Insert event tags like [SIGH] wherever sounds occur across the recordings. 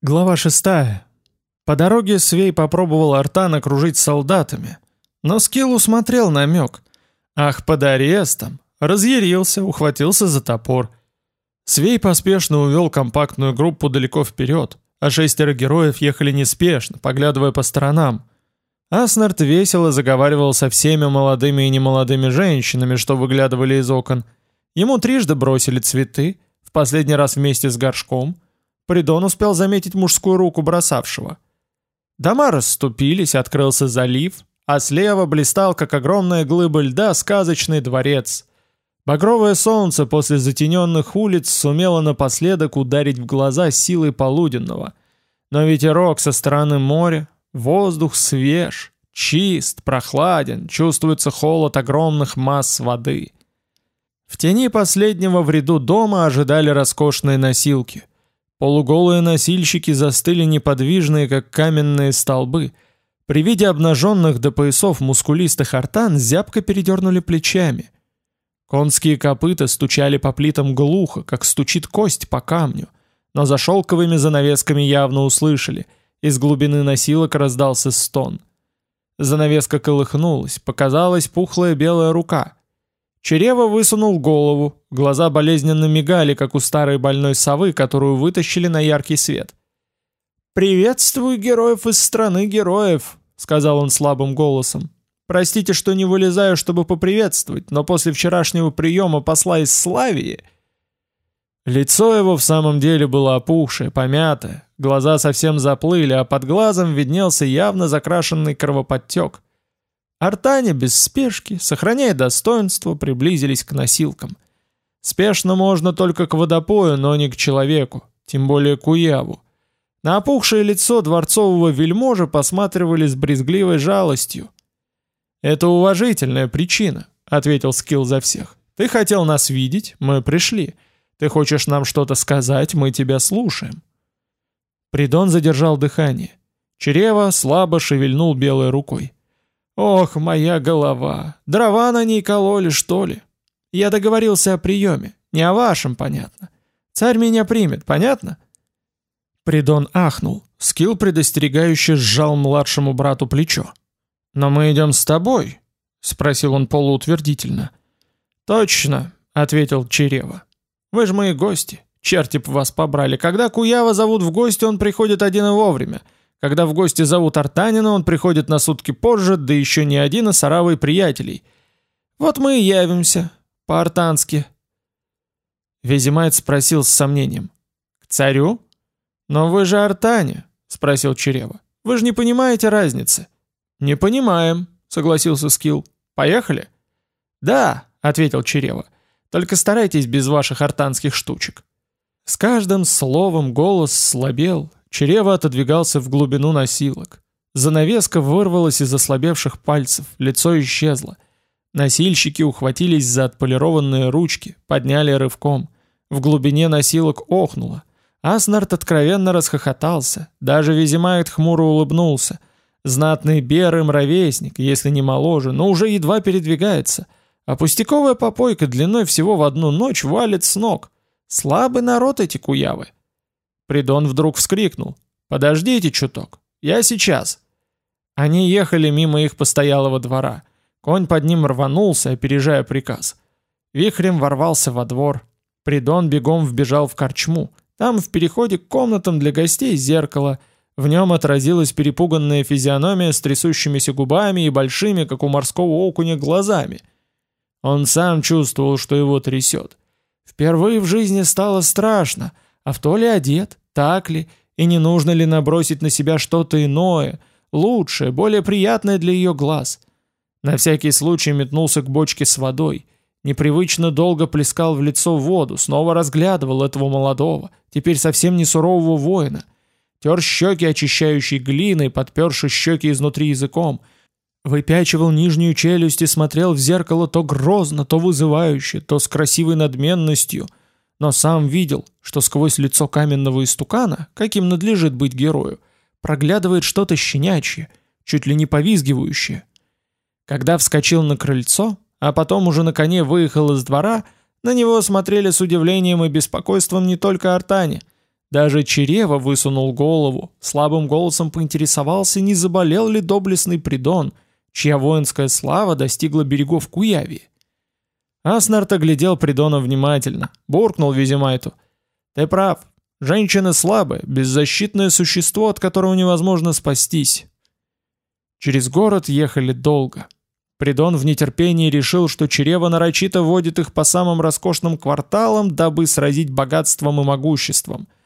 Глава 6. По дороге Свей попробовал Артан окружить солдатами, но Скилл усмотрел намек. Ах, под арестом! Разъярился, ухватился за топор. Свей поспешно увел компактную группу далеко вперед, а шестеро героев ехали неспешно, поглядывая по сторонам. Аснард весело заговаривал со всеми молодыми и немолодыми женщинами, что выглядывали из окон. Ему трижды бросили цветы, в последний раз вместе с горшком — Придон успел заметить мужскую руку бросавшего. Дома расступились, открылся залив, а слева блистал, как огромная глыба льда, сказочный дворец. Багровое солнце после затененных улиц сумело напоследок ударить в глаза силой полуденного. Но ветерок со стороны моря, воздух свеж, чист, прохладен, чувствуется холод огромных масс воды. В тени последнего в ряду дома ожидали роскошные носилки — Полуголые носильщики застыли неподвижные, как каменные столбы. При виде обнаженных до поясов мускулистых артан зябко передернули плечами. Конские копыта стучали по плитам глухо, как стучит кость по камню, но за шелковыми занавесками явно услышали. Из глубины носилок раздался стон. Занавеска колыхнулась, показалась пухлая белая рука — Черева высунул голову, глаза болезненно мигали, как у старой больной совы, которую вытащили на яркий свет. «Приветствую героев из страны героев», — сказал он слабым голосом. «Простите, что не вылезаю, чтобы поприветствовать, но после вчерашнего приема посла из Славии...» Лицо его в самом деле было опухшее, помятое, глаза совсем заплыли, а под глазом виднелся явно закрашенный кровоподтек — Артане без спешки, сохраняя достоинство, приблизились к носилкам. Спешно можно только к водопою, но не к человеку, тем более к уяву. На опухшее лицо дворцового вельможа посматривали с брезгливой жалостью. «Это уважительная причина», — ответил Скилл за всех. «Ты хотел нас видеть, мы пришли. Ты хочешь нам что-то сказать, мы тебя слушаем». Придон задержал дыхание. Чрево слабо шевельнул белой рукой. Ох, моя голова! Дрова на ней кололи, что ли? Я договорился о приеме. Не о вашем, понятно. Царь меня примет, понятно? Придон ахнул. Скилл предостерегающе сжал младшему брату плечо. «Но мы идем с тобой?» — спросил он полуутвердительно. «Точно», — ответил Черева. «Вы же мои гости. Черти б вас побрали. Когда Куява зовут в гости, он приходит один и вовремя. Когда в гости зовут Артанина, он приходит на сутки позже, да еще не один, а с приятелей. Вот мы и явимся, по-артански. Везимайт спросил с сомнением. «К царю?» «Но вы же артане», — спросил Черева. «Вы же не понимаете разницы». «Не понимаем», — согласился Скилл. «Поехали?» «Да», — ответил Черева. «Только старайтесь без ваших артанских штучек». С каждым словом голос слабел, Черева отодвигался в глубину носилок. Занавеска вырвалась из ослабевших пальцев, лицо исчезло. Носильщики ухватились за отполированные ручки, подняли рывком. В глубине носилок охнуло. Аснард откровенно расхохотался, даже Визимайт хмуро улыбнулся. Знатный берый мровесник, если не моложе, но уже едва передвигается. А пустяковая попойка длиной всего в одну ночь валит с ног. Слабый народ эти куявы. Придон вдруг вскрикнул. «Подождите чуток, я сейчас». Они ехали мимо их постоялого двора. Конь под ним рванулся, опережая приказ. Вихрем ворвался во двор. Придон бегом вбежал в корчму. Там в переходе к комнатам для гостей зеркало. В нем отразилась перепуганная физиономия с трясущимися губами и большими, как у морского окуня, глазами. Он сам чувствовал, что его трясет. Впервые в жизни стало страшно — а в то ли одет, так ли, и не нужно ли набросить на себя что-то иное, лучшее, более приятное для ее глаз. На всякий случай метнулся к бочке с водой, непривычно долго плескал в лицо воду, снова разглядывал этого молодого, теперь совсем не сурового воина, тер щеки очищающей глиной, подперши щеки изнутри языком, выпячивал нижнюю челюсть и смотрел в зеркало то грозно, то вызывающе, то с красивой надменностью — но сам видел, что сквозь лицо каменного истукана, каким надлежит быть герою, проглядывает что-то щенячье, чуть ли не повизгивающее. Когда вскочил на крыльцо, а потом уже на коне выехал из двора, на него смотрели с удивлением и беспокойством не только артане, Даже Черева высунул голову, слабым голосом поинтересовался, не заболел ли доблестный Придон, чья воинская слава достигла берегов Куявии. Аснард оглядел Придона внимательно, буркнул Визимайту. «Ты прав. Женщина слабая, беззащитное существо, от которого невозможно спастись». Через город ехали долго. Придон в нетерпении решил, что Черева нарочито водит их по самым роскошным кварталам, дабы сразить богатством и могуществом –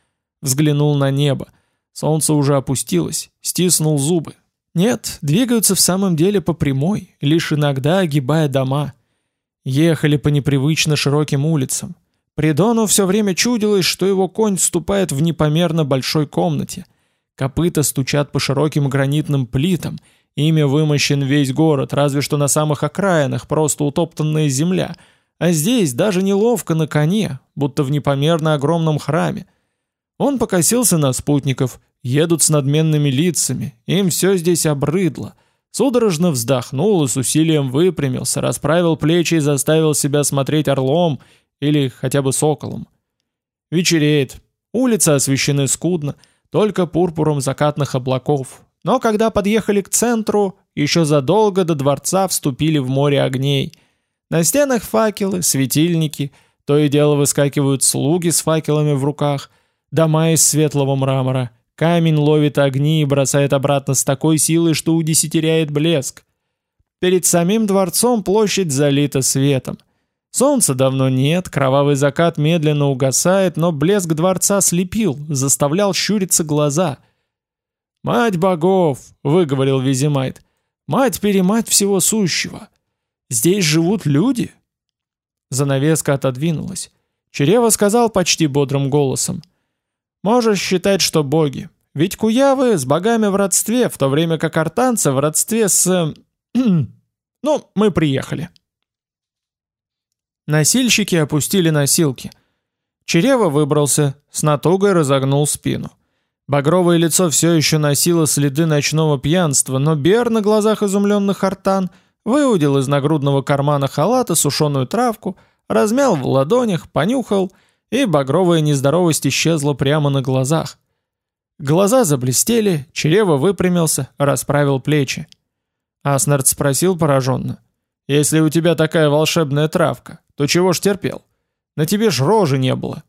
Взглянул на небо. Солнце уже опустилось, стиснул зубы. Нет, двигаются в самом деле по прямой, лишь иногда огибая дома. Ехали по непривычно широким улицам. Придону все время чудилось, что его конь вступает в непомерно большой комнате. Копыта стучат по широким гранитным плитам, ими вымощен весь город, разве что на самых окраинах просто утоптанная земля, а здесь даже неловко на коне, будто в непомерно огромном храме. Он покосился на спутников, едут с надменными лицами, им все здесь обрыдло. Судорожно вздохнул и с усилием выпрямился, расправил плечи и заставил себя смотреть орлом или хотя бы соколом. Вечереет, улицы освещены скудно, только пурпуром закатных облаков. Но когда подъехали к центру, еще задолго до дворца вступили в море огней. На стенах факелы, светильники, то и дело выскакивают слуги с факелами в руках – Дома из светлого мрамора. Камень ловит огни и бросает обратно с такой силой, что удесятеряет блеск. Перед самим дворцом площадь залита светом. Солнца давно нет, кровавый закат медленно угасает, но блеск дворца слепил, заставлял щуриться глаза. «Мать богов!» — выговорил Визимайт. «Мать-перемать всего сущего! Здесь живут люди!» Занавеска отодвинулась. Черева сказал почти бодрым голосом. Можешь считать, что боги. Ведь куявы с богами в родстве, в то время как артанцы в родстве с... [CLEARS THROAT] ну, мы приехали. Носильщики опустили носилки. Черева выбрался, с натугой разогнул спину. Багровое лицо все еще носило следы ночного пьянства, но Бер на глазах изумленных артан выудил из нагрудного кармана халата сушеную травку, размял в ладонях, понюхал и багровая нездоровость исчезла прямо на глазах. Глаза заблестели, чрево выпрямился, расправил плечи. Аснард спросил пораженно. «Если у тебя такая волшебная травка, то чего ж терпел? На тебе ж рожи не было».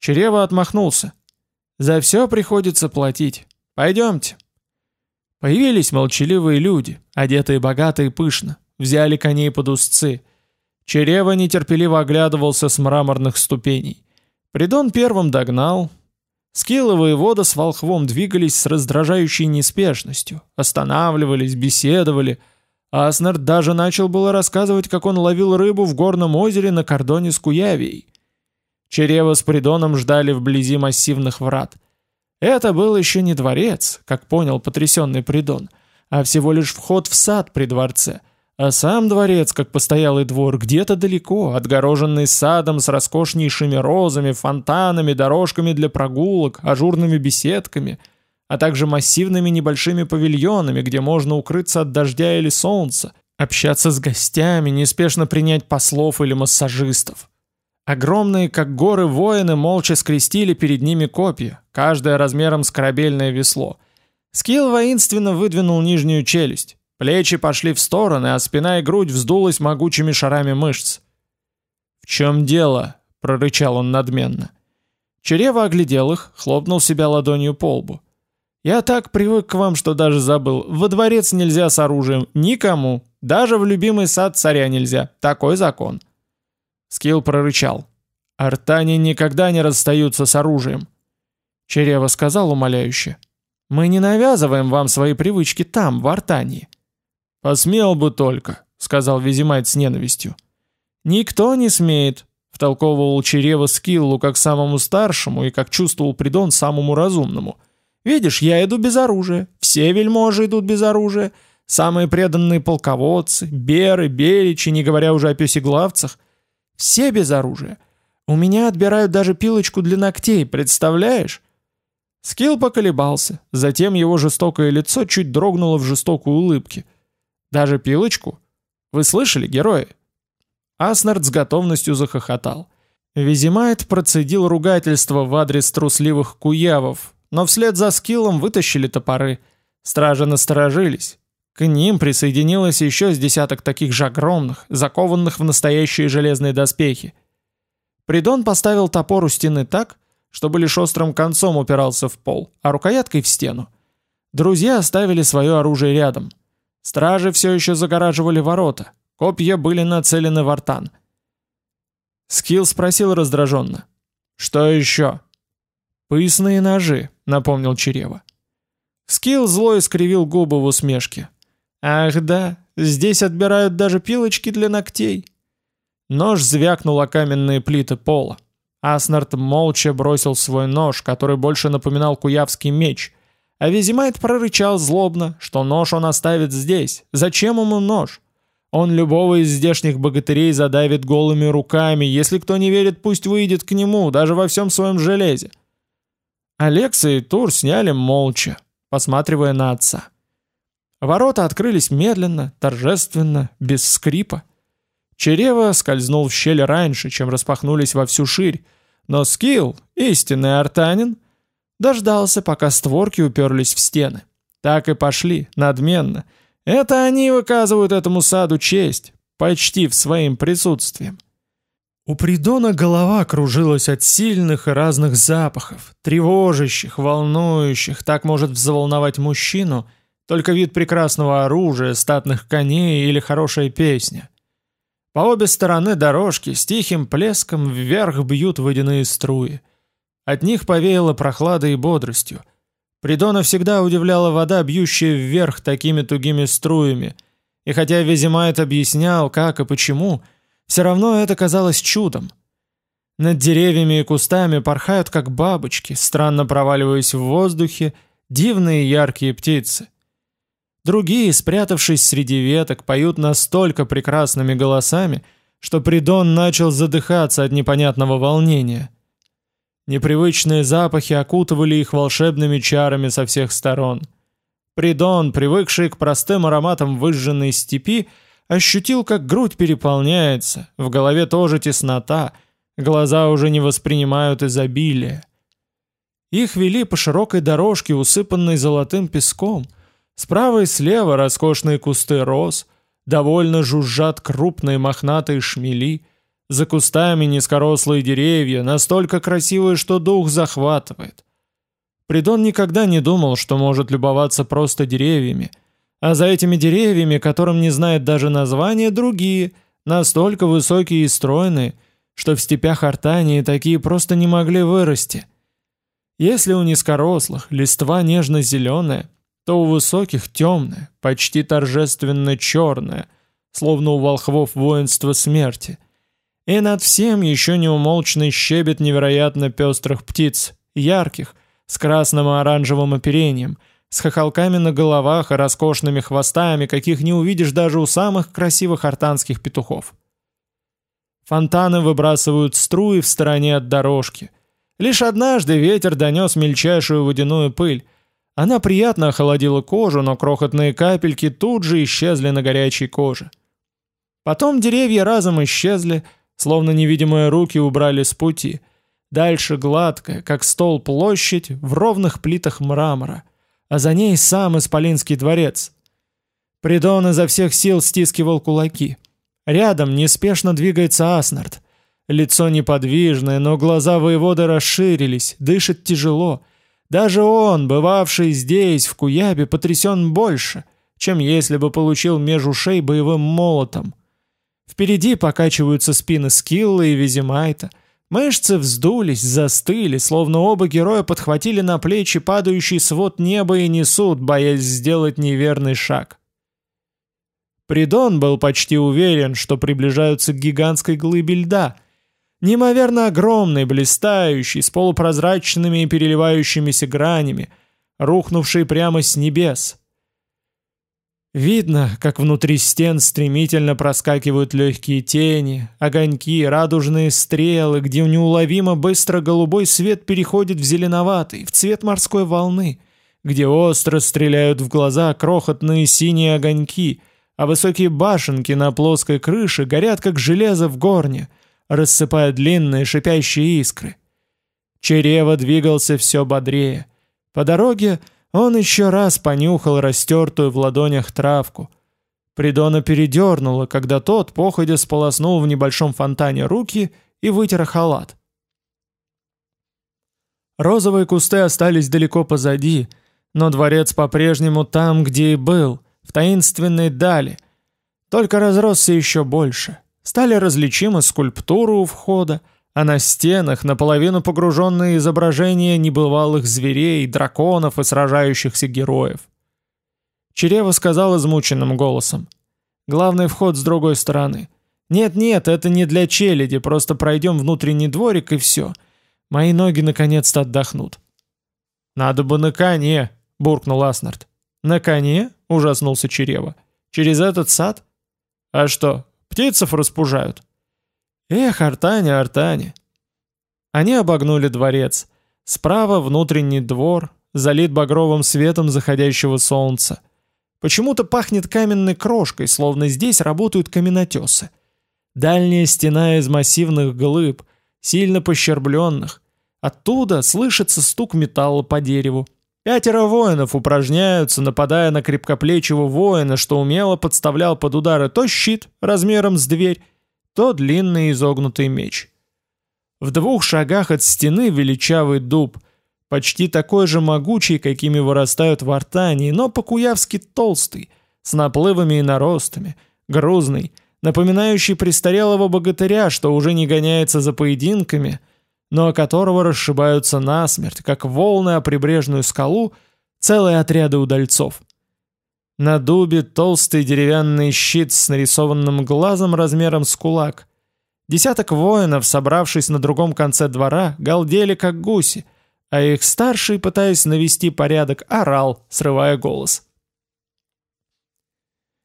Чрево отмахнулся. «За все приходится платить. Пойдемте». Появились молчаливые люди, одетые богато и пышно, взяли коней под узцы – Черева нетерпеливо оглядывался с мраморных ступеней. Придон первым догнал. Скилловые вода с волхвом двигались с раздражающей неспешностью, останавливались, беседовали. Аснард даже начал было рассказывать, как он ловил рыбу в горном озере на кордоне с Куявией. Черева с Придоном ждали вблизи массивных врат. Это был еще не дворец, как понял потрясенный Придон, а всего лишь вход в сад при дворце — а сам дворец, как постоялый двор, где-то далеко, отгороженный садом с роскошнейшими розами, фонтанами, дорожками для прогулок, ажурными беседками, а также массивными небольшими павильонами, где можно укрыться от дождя или солнца, общаться с гостями, неспешно принять послов или массажистов. Огромные, как горы, воины молча скрестили перед ними копья, каждое размером с корабельное весло. Скилл воинственно выдвинул нижнюю челюсть. Плечи пошли в стороны, а спина и грудь вздулась могучими шарами мышц. «В чем дело?» — прорычал он надменно. Черева оглядел их, хлопнул себя ладонью по лбу. «Я так привык к вам, что даже забыл. Во дворец нельзя с оружием. Никому. Даже в любимый сад царя нельзя. Такой закон». Скилл прорычал. «Артане никогда не расстаются с оружием». Черева сказал умоляюще. «Мы не навязываем вам свои привычки там, в Артании. «Посмел бы только», — сказал Визимайт с ненавистью. «Никто не смеет», — втолковывал Черева Скиллу как самому старшему и, как чувствовал Придон, самому разумному. «Видишь, я иду без оружия, все вельможи идут без оружия, самые преданные полководцы, беры, беличи, не говоря уже о песеглавцах, все без оружия. У меня отбирают даже пилочку для ногтей, представляешь?» Скилл поколебался, затем его жестокое лицо чуть дрогнуло в жестокой улыбке — даже пилочку? Вы слышали, герои?» Аснард с готовностью захохотал. Визимайт процедил ругательство в адрес трусливых куявов, но вслед за скиллом вытащили топоры. Стражи насторожились. К ним присоединилось еще с десяток таких же огромных, закованных в настоящие железные доспехи. Придон поставил топор у стены так, чтобы лишь острым концом упирался в пол, а рукояткой в стену. Друзья оставили свое оружие рядом. Стражи все еще загораживали ворота. Копья были нацелены в артан. Скилл спросил раздраженно. «Что еще?» «Поясные ножи», — напомнил Черева. Скилл зло искривил губы в усмешке. «Ах да, здесь отбирают даже пилочки для ногтей». Нож звякнул о каменные плиты пола. Аснард молча бросил свой нож, который больше напоминал куявский меч, а Визимайт прорычал злобно, что нож он оставит здесь. Зачем ему нож? Он любого из здешних богатырей задавит голыми руками. Если кто не верит, пусть выйдет к нему, даже во всем своем железе. Алекса и Тур сняли молча, посматривая на отца. Ворота открылись медленно, торжественно, без скрипа. Черева скользнул в щель раньше, чем распахнулись во всю ширь, но Скилл, истинный артанин, дождался, пока створки уперлись в стены. Так и пошли, надменно, это они выказывают этому саду честь, почти в своим присутствием. У Придона голова кружилась от сильных и разных запахов, тревожащих, волнующих, так может взволновать мужчину, только вид прекрасного оружия, статных коней или хорошая песня. По обе стороны дорожки с тихим плеском вверх бьют водяные струи. От них повеяло прохладой и бодростью – Придона всегда удивляла вода, бьющая вверх такими тугими струями, и хотя Везимайт объяснял, как и почему, все равно это казалось чудом. Над деревьями и кустами порхают, как бабочки, странно проваливаясь в воздухе, дивные яркие птицы. Другие, спрятавшись среди веток, поют настолько прекрасными голосами, что Придон начал задыхаться от непонятного волнения. Непривычные запахи окутывали их волшебными чарами со всех сторон. Придон, привыкший к простым ароматам выжженной степи, ощутил, как грудь переполняется, в голове тоже теснота, глаза уже не воспринимают изобилие. Их вели по широкой дорожке, усыпанной золотым песком. Справа и слева роскошные кусты роз, довольно жужжат крупные мохнатые шмели — за кустами низкорослые деревья, настолько красивые, что дух захватывает. Придон никогда не думал, что может любоваться просто деревьями, а за этими деревьями, которым не знает даже названия, другие, настолько высокие и стройные, что в степях Артании такие просто не могли вырасти. Если у низкорослых листва нежно-зеленая, то у высоких темная, почти торжественно черная, словно у волхвов воинства смерти. И над всем еще неумолчный щебет невероятно пестрых птиц, ярких, с красным и оранжевым оперением, с хохолками на головах и роскошными хвостами, каких не увидишь даже у самых красивых артанских петухов. Фонтаны выбрасывают струи в стороне от дорожки. Лишь однажды ветер донес мельчайшую водяную пыль. Она приятно охладила кожу, но крохотные капельки тут же исчезли на горячей коже. Потом деревья разом исчезли, словно невидимые руки убрали с пути. Дальше гладкая, как стол площадь, в ровных плитах мрамора, а за ней сам Исполинский дворец. Придон изо всех сил стискивал кулаки. Рядом неспешно двигается Аснард. Лицо неподвижное, но глаза воевода расширились, дышит тяжело. Даже он, бывавший здесь, в Куябе, потрясен больше, чем если бы получил меж ушей боевым молотом. Впереди покачиваются спины Скилла и Визимайта. Мышцы вздулись, застыли, словно оба героя подхватили на плечи падающий свод неба и несут, боясь сделать неверный шаг. Придон был почти уверен, что приближаются к гигантской глыбе льда, неимоверно огромной, блистающей, с полупрозрачными и переливающимися гранями, рухнувшей прямо с небес — Видно, как внутри стен стремительно проскакивают легкие тени, огоньки, радужные стрелы, где неуловимо быстро голубой свет переходит в зеленоватый, в цвет морской волны, где остро стреляют в глаза крохотные синие огоньки, а высокие башенки на плоской крыше горят как железо в горне, рассыпая длинные шипящие искры. Черева двигался все бодрее. По дороге он еще раз понюхал растертую в ладонях травку. Придона передернуло, когда тот, походя, сполоснул в небольшом фонтане руки и вытер халат. Розовые кусты остались далеко позади, но дворец по-прежнему там, где и был, в таинственной дали, только разросся еще больше. Стали различимы скульптуры у входа, а на стенах наполовину погруженные изображения небывалых зверей, драконов и сражающихся героев. Черева сказал измученным голосом. «Главный вход с другой стороны. Нет-нет, это не для челяди, просто пройдем внутренний дворик и все. Мои ноги наконец-то отдохнут». «Надо бы на коне», — буркнул Аснард. «На коне?» — ужаснулся Черева. «Через этот сад?» «А что, птицев распужают?» «Эх, Артаня, Артаня!» Они обогнули дворец. Справа внутренний двор, залит багровым светом заходящего солнца. Почему-то пахнет каменной крошкой, словно здесь работают каменотесы. Дальняя стена из массивных глыб, сильно пощербленных. Оттуда слышится стук металла по дереву. Пятеро воинов упражняются, нападая на крепкоплечего воина, что умело подставлял под удары то щит размером с дверь, то длинный изогнутый меч. В двух шагах от стены величавый дуб, почти такой же могучий, какими вырастают в Артании, но по-куявски толстый, с наплывами и наростами, грузный, напоминающий престарелого богатыря, что уже не гоняется за поединками, но о которого расшибаются насмерть, как волны о прибрежную скалу, целые отряды удальцов. На дубе толстый деревянный щит с нарисованным глазом размером с кулак. Десяток воинов, собравшись на другом конце двора, галдели как гуси, а их старший, пытаясь навести порядок, орал, срывая голос.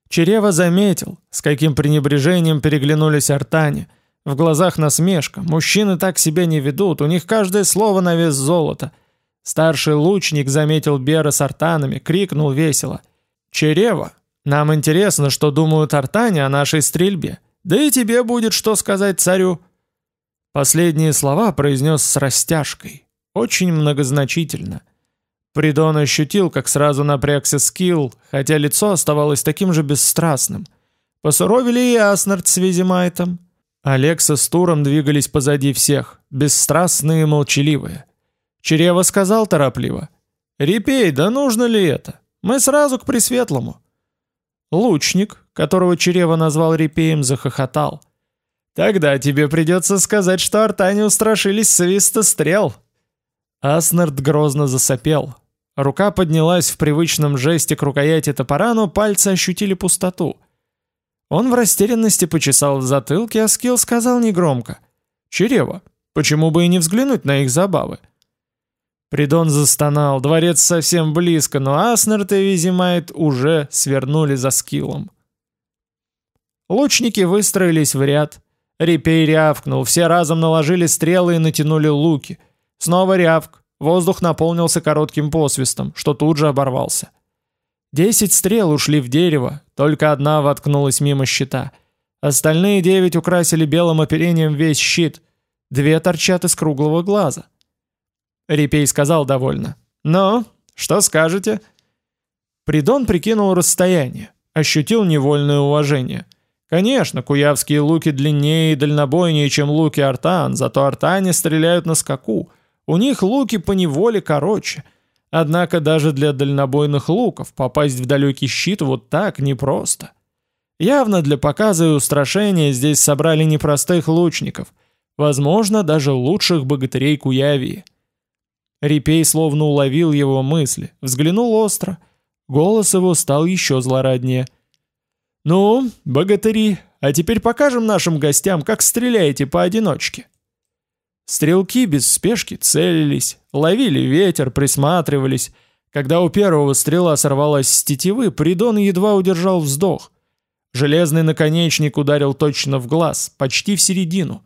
Черева заметил, с каким пренебрежением переглянулись артане. В глазах насмешка, мужчины так себя не ведут, у них каждое слово на вес золота. Старший лучник заметил Бера с артанами, крикнул весело. «Черева, нам интересно, что думают артане о нашей стрельбе. Да и тебе будет что сказать царю». Последние слова произнес с растяжкой, очень многозначительно. Придон ощутил, как сразу напрягся скилл, хотя лицо оставалось таким же бесстрастным. Посуровили и Аснард с Визимайтом. Алекса с Туром двигались позади всех, бесстрастные и молчаливые. Черева сказал торопливо. «Репей, да нужно ли это? Мы сразу к Пресветлому». Лучник, которого Черева назвал репеем, захохотал. «Тогда тебе придется сказать, что артане устрашились свиста стрел». Аснард грозно засопел. Рука поднялась в привычном жесте к рукояти топора, но пальцы ощутили пустоту. Он в растерянности почесал в затылке, а Скилл сказал негромко. «Черева, почему бы и не взглянуть на их забавы?» Придон застонал, дворец совсем близко, но Аснард и Визимайт уже свернули за скиллом. Лучники выстроились в ряд. Репей рявкнул, все разом наложили стрелы и натянули луки. Снова рявк, воздух наполнился коротким посвистом, что тут же оборвался. Десять стрел ушли в дерево, только одна воткнулась мимо щита. Остальные девять украсили белым оперением весь щит. Две торчат из круглого глаза. Репей сказал довольно. «Ну, что скажете?» Придон прикинул расстояние, ощутил невольное уважение. Конечно, куявские луки длиннее и дальнобойнее, чем луки артан, зато артане стреляют на скаку. У них луки по неволе короче. Однако даже для дальнобойных луков попасть в далекий щит вот так непросто. Явно для показа и устрашения здесь собрали непростых лучников, возможно, даже лучших богатырей Куявии. Репей словно уловил его мысли, взглянул остро. Голос его стал еще злораднее. «Ну, богатыри, а теперь покажем нашим гостям, как стреляете поодиночке». Стрелки без спешки целились, ловили ветер, присматривались. Когда у первого стрела сорвалась с тетивы, Придон едва удержал вздох. Железный наконечник ударил точно в глаз, почти в середину.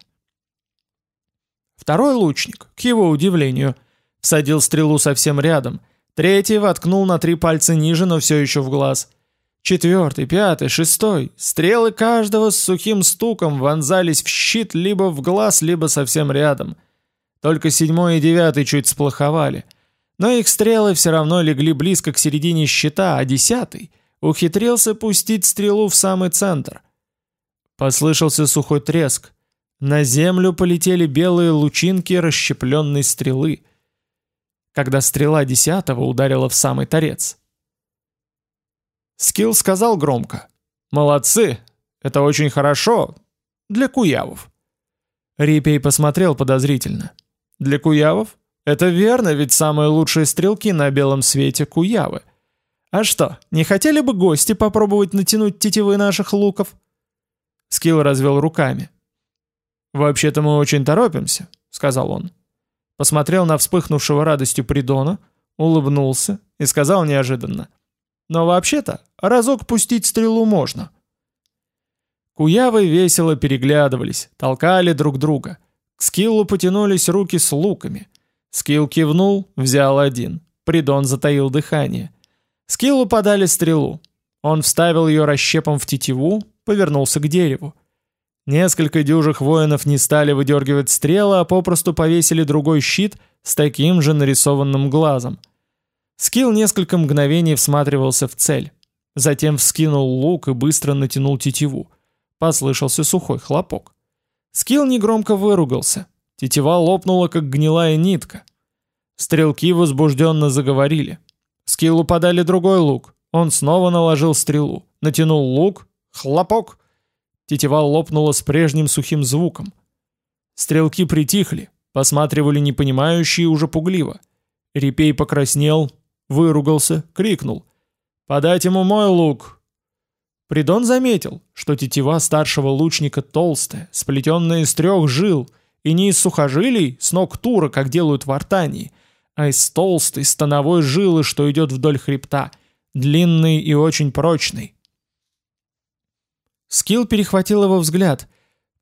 Второй лучник, к его удивлению, Всадил стрелу совсем рядом. Третий воткнул на три пальца ниже, но все еще в глаз. Четвертый, пятый, шестой. Стрелы каждого с сухим стуком вонзались в щит либо в глаз, либо совсем рядом. Только седьмой и девятый чуть сплоховали. Но их стрелы все равно легли близко к середине щита, а десятый ухитрился пустить стрелу в самый центр. Послышался сухой треск. На землю полетели белые лучинки расщепленной стрелы. Когда стрела десятого ударила в самый торец. Скилл сказал громко. «Молодцы! Это очень хорошо! Для куявов!» Рипей посмотрел подозрительно. «Для куявов? Это верно, ведь самые лучшие стрелки на белом свете куявы. А что, не хотели бы гости попробовать натянуть тетивы наших луков?» Скилл развел руками. «Вообще-то мы очень торопимся», — сказал он. Посмотрел на вспыхнувшего радостью Придона, улыбнулся и сказал неожиданно. — но вообще-то, разок пустить стрелу можно. Куявы весело переглядывались, толкали друг друга. К скиллу потянулись руки с луками. Скилл кивнул, взял один. Придон затаил дыхание. Скиллу подали стрелу. Он вставил ее расщепом в тетиву, повернулся к дереву. Несколько дюжих воинов не стали выдергивать стрелы, а попросту повесили другой щит с таким же нарисованным глазом — Скилл несколько мгновений всматривался в цель. Затем вскинул лук и быстро натянул тетиву. Послышался сухой хлопок. Скилл негромко выругался. Тетива лопнула, как гнилая нитка. Стрелки возбужденно заговорили. Скиллу подали другой лук. Он снова наложил стрелу. Натянул лук. Хлопок. Тетива лопнула с прежним сухим звуком. Стрелки притихли, посматривали непонимающие уже пугливо. Репей покраснел, выругался, крикнул. «Подать ему мой лук!» Придон заметил, что тетива старшего лучника толстая, сплетенная из трех жил, и не из сухожилий, с ног тура, как делают в артании, а из толстой становой жилы, что идет вдоль хребта, длинный и очень прочный. Скилл перехватил его взгляд.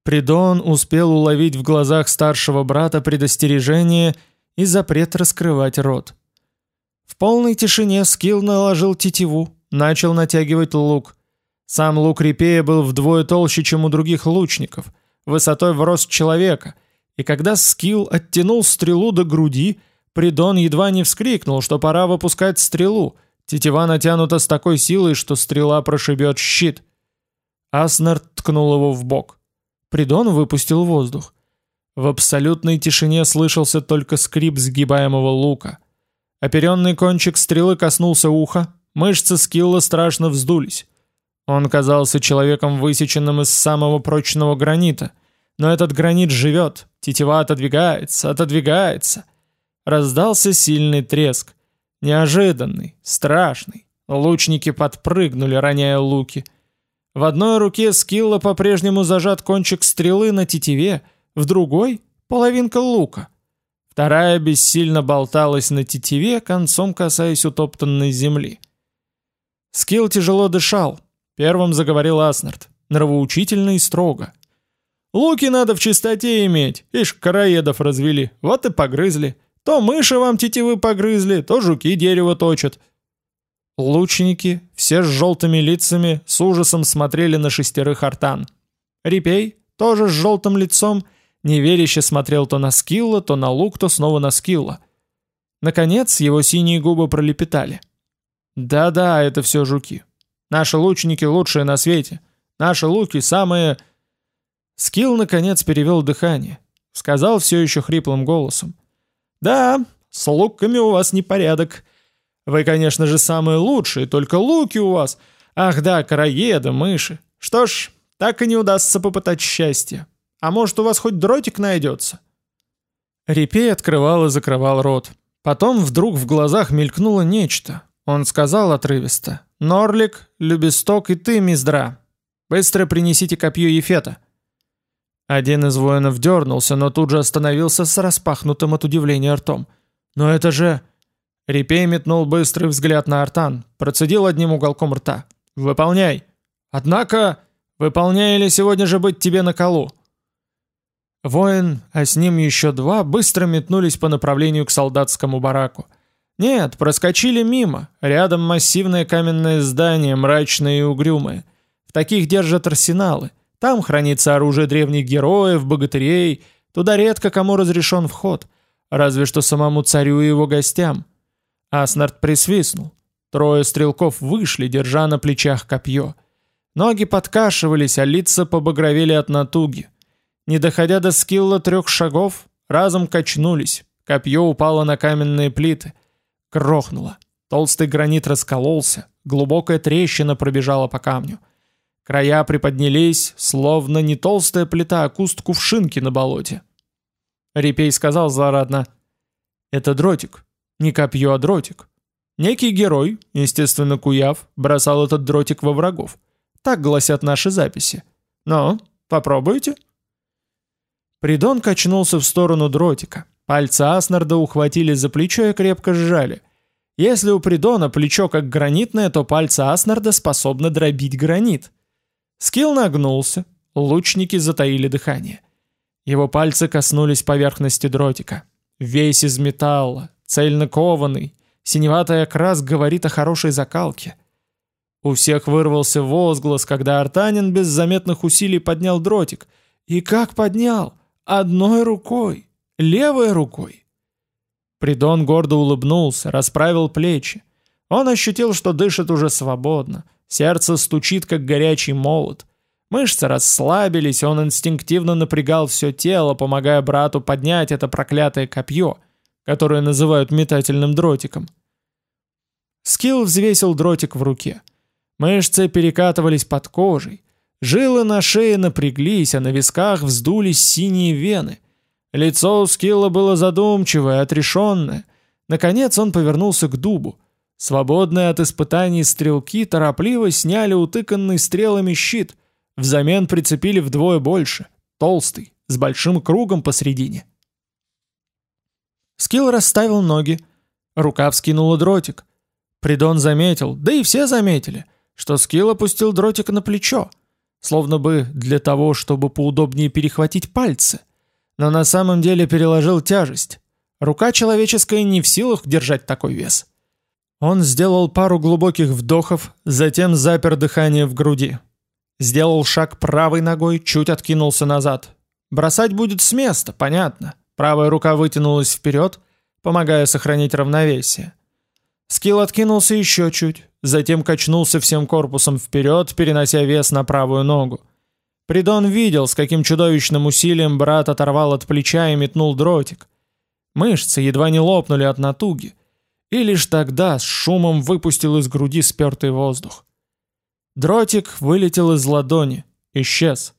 Придон успел уловить в глазах старшего брата предостережение и запрет раскрывать рот. В полной тишине Скилл наложил тетиву, начал натягивать лук. Сам лук репея был вдвое толще, чем у других лучников, высотой в рост человека, и когда Скилл оттянул стрелу до груди, Придон едва не вскрикнул, что пора выпускать стрелу, тетива натянута с такой силой, что стрела прошибет щит. Аснер ткнул его в бок. Придон выпустил воздух. В абсолютной тишине слышался только скрип сгибаемого лука — Оперенный кончик стрелы коснулся уха, мышцы скилла страшно вздулись. Он казался человеком, высеченным из самого прочного гранита. Но этот гранит живет, тетива отодвигается, отодвигается. Раздался сильный треск. Неожиданный, страшный. Лучники подпрыгнули, роняя луки. В одной руке скилла по-прежнему зажат кончик стрелы на тетиве, в другой — половинка лука. Вторая бессильно болталась на тетиве, концом касаясь утоптанной земли. Скилл тяжело дышал. Первым заговорил Аснард, нравоучительно и строго. «Луки надо в чистоте иметь, ишь, караедов развели, вот и погрызли. То мыши вам тетивы погрызли, то жуки дерево точат». Лучники, все с желтыми лицами, с ужасом смотрели на шестерых артан. Репей, тоже с желтым лицом, — неверяще смотрел то на Скилла, то на лук, то снова на Скилла. Наконец, его синие губы пролепетали. «Да-да, это все жуки. Наши лучники лучшие на свете. Наши луки самые...» Скилл, наконец, перевел дыхание. Сказал все еще хриплым голосом. «Да, с луками у вас непорядок. Вы, конечно же, самые лучшие, только луки у вас. Ах да, караеды, мыши. Что ж, так и не удастся попытать счастье. А может, у вас хоть дротик найдется?» Репей открывал и закрывал рот. Потом вдруг в глазах мелькнуло нечто. Он сказал отрывисто. «Норлик, Любесток и ты, Миздра. Быстро принесите копье Ефета». Один из воинов дернулся, но тут же остановился с распахнутым от удивления ртом. «Но это же...» Репей метнул быстрый взгляд на Артан, процедил одним уголком рта. «Выполняй!» «Однако...» «Выполняй или сегодня же быть тебе на колу?» Воин, а с ним еще два, быстро метнулись по направлению к солдатскому бараку. Нет, проскочили мимо. Рядом массивное каменное здание, мрачное и угрюмое. В таких держат арсеналы. Там хранится оружие древних героев, богатырей. Туда редко кому разрешен вход. Разве что самому царю и его гостям. Аснард присвистнул. Трое стрелков вышли, держа на плечах копье. Ноги подкашивались, а лица побагровели от натуги. Не доходя до скилла трех шагов, разом качнулись. Копье упало на каменные плиты. Крохнуло. Толстый гранит раскололся. Глубокая трещина пробежала по камню. Края приподнялись, словно не толстая плита, а куст кувшинки на болоте. Репей сказал злорадно. «Это дротик. Не копье, а дротик. Некий герой, естественно Куяв, бросал этот дротик во врагов. Так гласят наши записи. Но, попробуйте». Придон качнулся в сторону дротика. Пальцы Аснарда ухватили за плечо и крепко сжали. Если у Придона плечо как гранитное, то пальцы Аснарда способны дробить гранит. Скилл нагнулся, лучники затаили дыхание. Его пальцы коснулись поверхности дротика. Весь из металла, цельно кованый, синеватый окрас говорит о хорошей закалке. У всех вырвался возглас, когда Артанин без заметных усилий поднял дротик. И как поднял? Одной рукой, левой рукой. Придон гордо улыбнулся, расправил плечи. Он ощутил, что дышит уже свободно. Сердце стучит, как горячий молот. Мышцы расслабились, он инстинктивно напрягал все тело, помогая брату поднять это проклятое копье, которое называют метательным дротиком. Скилл взвесил дротик в руке. Мышцы перекатывались под кожей. Жилы на шее напряглись, а на висках вздулись синие вены. Лицо у Скилла было задумчивое, отрешенное. Наконец он повернулся к дубу. Свободные от испытаний стрелки торопливо сняли утыканный стрелами щит, взамен прицепили вдвое больше, толстый, с большим кругом посредине. Скилл расставил ноги, рука вскинула дротик. Придон заметил, да и все заметили, что Скилл опустил дротик на плечо, словно бы для того, чтобы поудобнее перехватить пальцы, но на самом деле переложил тяжесть. Рука человеческая не в силах держать такой вес. Он сделал пару глубоких вдохов, затем запер дыхание в груди. Сделал шаг правой ногой, чуть откинулся назад. Бросать будет с места, понятно. Правая рука вытянулась вперед, помогая сохранить равновесие. Скилл откинулся еще чуть, затем качнулся всем корпусом вперед, перенося вес на правую ногу. Придон видел, с каким чудовищным усилием брат оторвал от плеча и метнул дротик. Мышцы едва не лопнули от натуги и лишь тогда с шумом выпустил из груди спертый воздух. Дротик вылетел из ладони, исчез.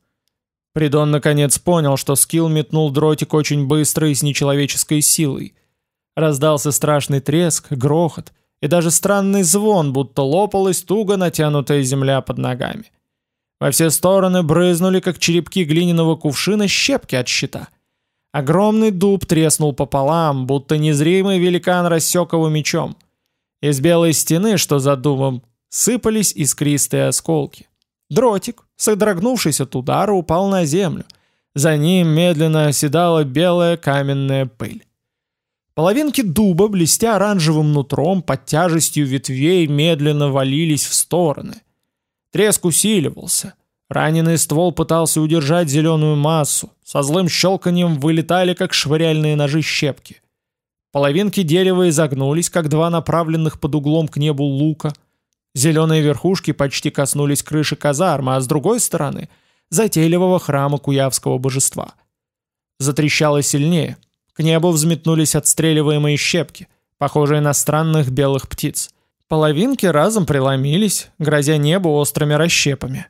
Придон наконец понял, что скилл метнул дротик очень быстро и с нечеловеческой силой. Раздался страшный треск, грохот и даже странный звон, будто лопалась туго натянутая земля под ногами. Во все стороны брызнули, как черепки глиняного кувшина, щепки от щита — Огромный дуб треснул пополам, будто незримый великан рассек его мечом. Из белой стены, что за дубом, сыпались искристые осколки. Дротик, содрогнувшись от удара, упал на землю. За ним медленно оседала белая каменная пыль. Половинки дуба, блестя оранжевым нутром, под тяжестью ветвей медленно валились в стороны. Треск усиливался. Раненый ствол пытался удержать зеленую массу, со злым щелканием вылетали, как швыряльные ножи щепки. Половинки дерева изогнулись, как два направленных под углом к небу лука. Зеленые верхушки почти коснулись крыши казармы, а с другой стороны — затейливого храма куявского божества. Затрещало сильнее. К небу взметнулись отстреливаемые щепки, похожие на странных белых птиц. Половинки разом преломились, грозя небу острыми расщепами.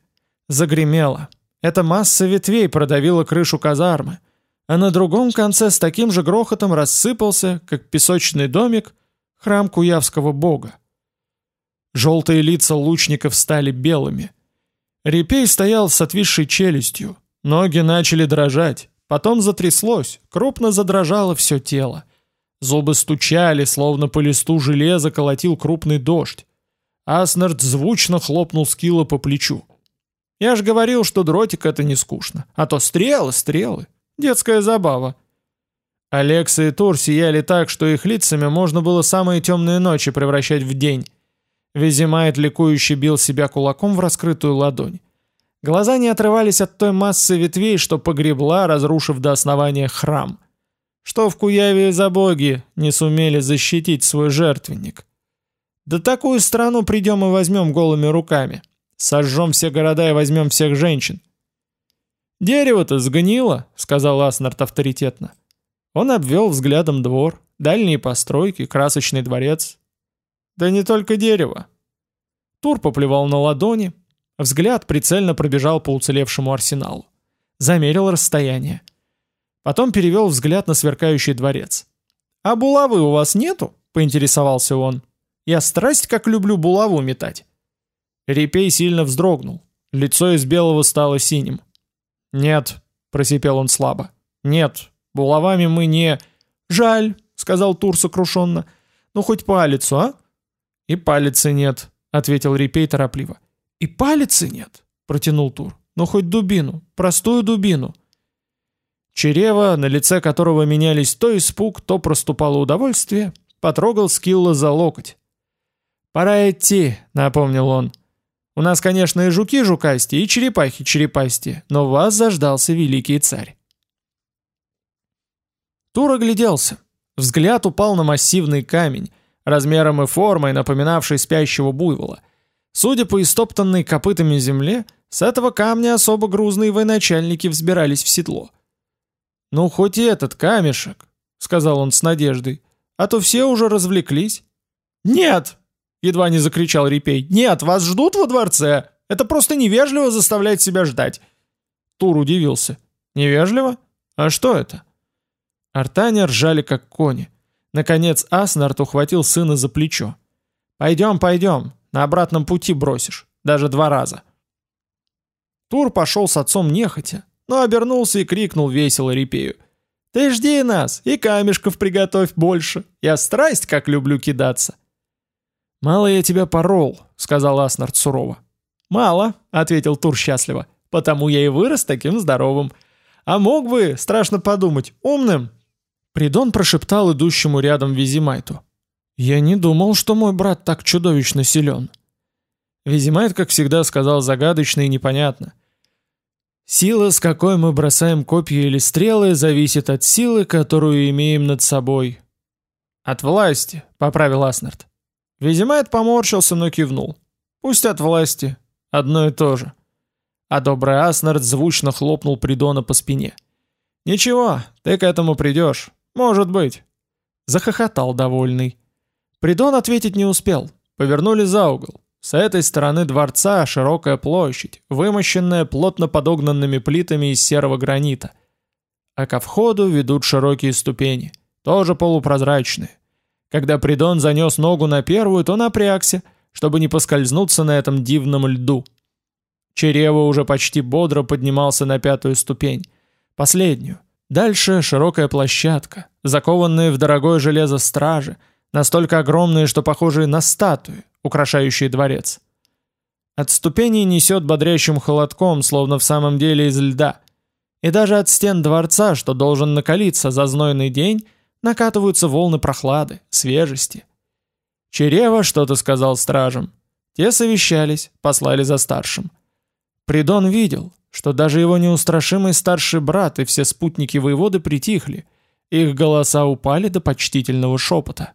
Загремело. Эта масса ветвей продавила крышу казармы, а на другом конце с таким же грохотом рассыпался, как песочный домик, храм куявского бога. Желтые лица лучников стали белыми. Репей стоял с отвисшей челюстью, ноги начали дрожать, потом затряслось, крупно задрожало все тело. Зубы стучали, словно по листу железа колотил крупный дождь. Аснард звучно хлопнул Скилла по плечу. Я же говорил, что дротик это не скучно. А то стрелы, стрелы. Детская забава. Алекса и Тур сияли так, что их лицами можно было самые темные ночи превращать в день. Визимайт ликующе бил себя кулаком в раскрытую ладонь. Глаза не отрывались от той массы ветвей, что погребла, разрушив до основания храм. Что в Куяве за боги не сумели защитить свой жертвенник? Да такую страну придем и возьмем голыми руками. Сожжем все города и возьмем всех женщин. «Дерево-то сгнило», — сказал Аснард авторитетно. Он обвел взглядом двор, дальние постройки, красочный дворец. Да не только дерево. Тур поплевал на ладони, взгляд прицельно пробежал по уцелевшему арсеналу. Замерил расстояние. Потом перевел взгляд на сверкающий дворец. «А булавы у вас нету?» — поинтересовался он. «Я страсть как люблю булаву метать». Репей сильно вздрогнул. Лицо из белого стало синим. «Нет», — просипел он слабо. «Нет, булавами мы не...» «Жаль», — сказал Тур сокрушенно. «Ну хоть палицу, а?» «И палицы нет», — ответил Репей торопливо. «И палицы нет», — протянул Тур. «Ну хоть дубину, простую дубину». Черева, на лице которого менялись то испуг, то проступало удовольствие, потрогал Скилла за локоть. «Пора идти», — напомнил он. «У нас, конечно, и жуки жукасти, и черепахи черепасти, но вас заждался великий царь». Тур огляделся. Взгляд упал на массивный камень, размером и формой напоминавший спящего буйвола. Судя по истоптанной копытами земле, с этого камня особо грузные военачальники взбирались в седло. «Ну, хоть и этот камешек», — сказал он с надеждой, — «а то все уже развлеклись». «Нет!» — едва не закричал Репей. «Нет, вас ждут во дворце! Это просто невежливо заставлять себя ждать!» Тур удивился. «Невежливо? А что это?» Артане ржали как кони. Наконец Аснард ухватил сына за плечо. «Пойдем, пойдем, на обратном пути бросишь, даже два раза». Тур пошел с отцом нехотя, но обернулся и крикнул весело Репею. «Ты жди нас, и камешков приготовь больше. Я страсть как люблю кидаться». «Мало я тебя порол», — сказал Аснард сурово. «Мало», — ответил Тур счастливо, — «потому я и вырос таким здоровым. А мог бы, страшно подумать, умным». Придон прошептал идущему рядом Визимайту. «Я не думал, что мой брат так чудовищно силен». Визимайт, как всегда, сказал загадочно и непонятно. Сила, с какой мы бросаем копья или стрелы, зависит от силы, которую имеем над собой. От власти, поправил Аснард. Визимайт поморщился, но кивнул. Пусть от власти. Одно и то же. А добрый Аснард звучно хлопнул Придона по спине. «Ничего, ты к этому придешь. Может быть». Захохотал довольный. Придон ответить не успел. Повернули за угол. С этой стороны дворца широкая площадь, вымощенная плотно подогнанными плитами из серого гранита. А ко входу ведут широкие ступени, тоже полупрозрачные. Когда Придон занес ногу на первую, то напрягся, чтобы не поскользнуться на этом дивном льду. Черева уже почти бодро поднимался на пятую ступень, последнюю. Дальше широкая площадка, закованные в дорогое железо стражи, настолько огромные, что похожие на статуи, украшающие дворец. От ступеней несет бодрящим холодком, словно в самом деле из льда. И даже от стен дворца, что должен накалиться за знойный день, накатываются волны прохлады, свежести. Черева что-то сказал стражам. Те совещались, послали за старшим. Придон видел, что даже его неустрашимый старший брат и все спутники воеводы притихли, их голоса упали до почтительного шепота.